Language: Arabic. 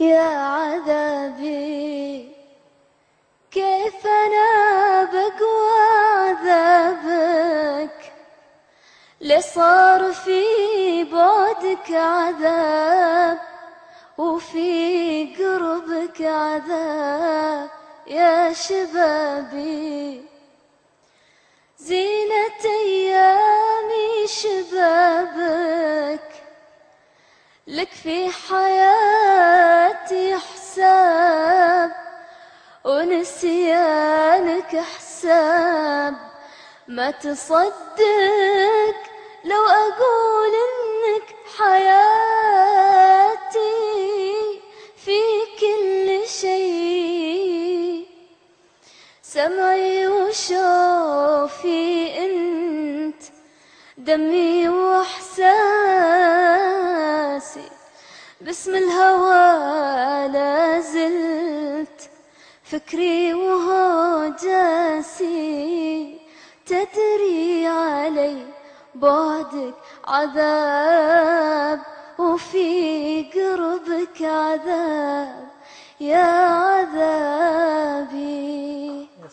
يا عذابي كيف أنا بقوى عذابك لصار في بعدك عذاب وفي قربك عذاب يا شبابي. زينة أيامي شبابك لك في حياتي ونسيانك حساب. ما تصدق لو أقول إنك حياتي في كل شيء. سمعي وشوفي أنت دمي وإحساسي. باسم الهوى فكري وهو جاسي تدري علي بعدك عذاب وفي قربك عذاب. يا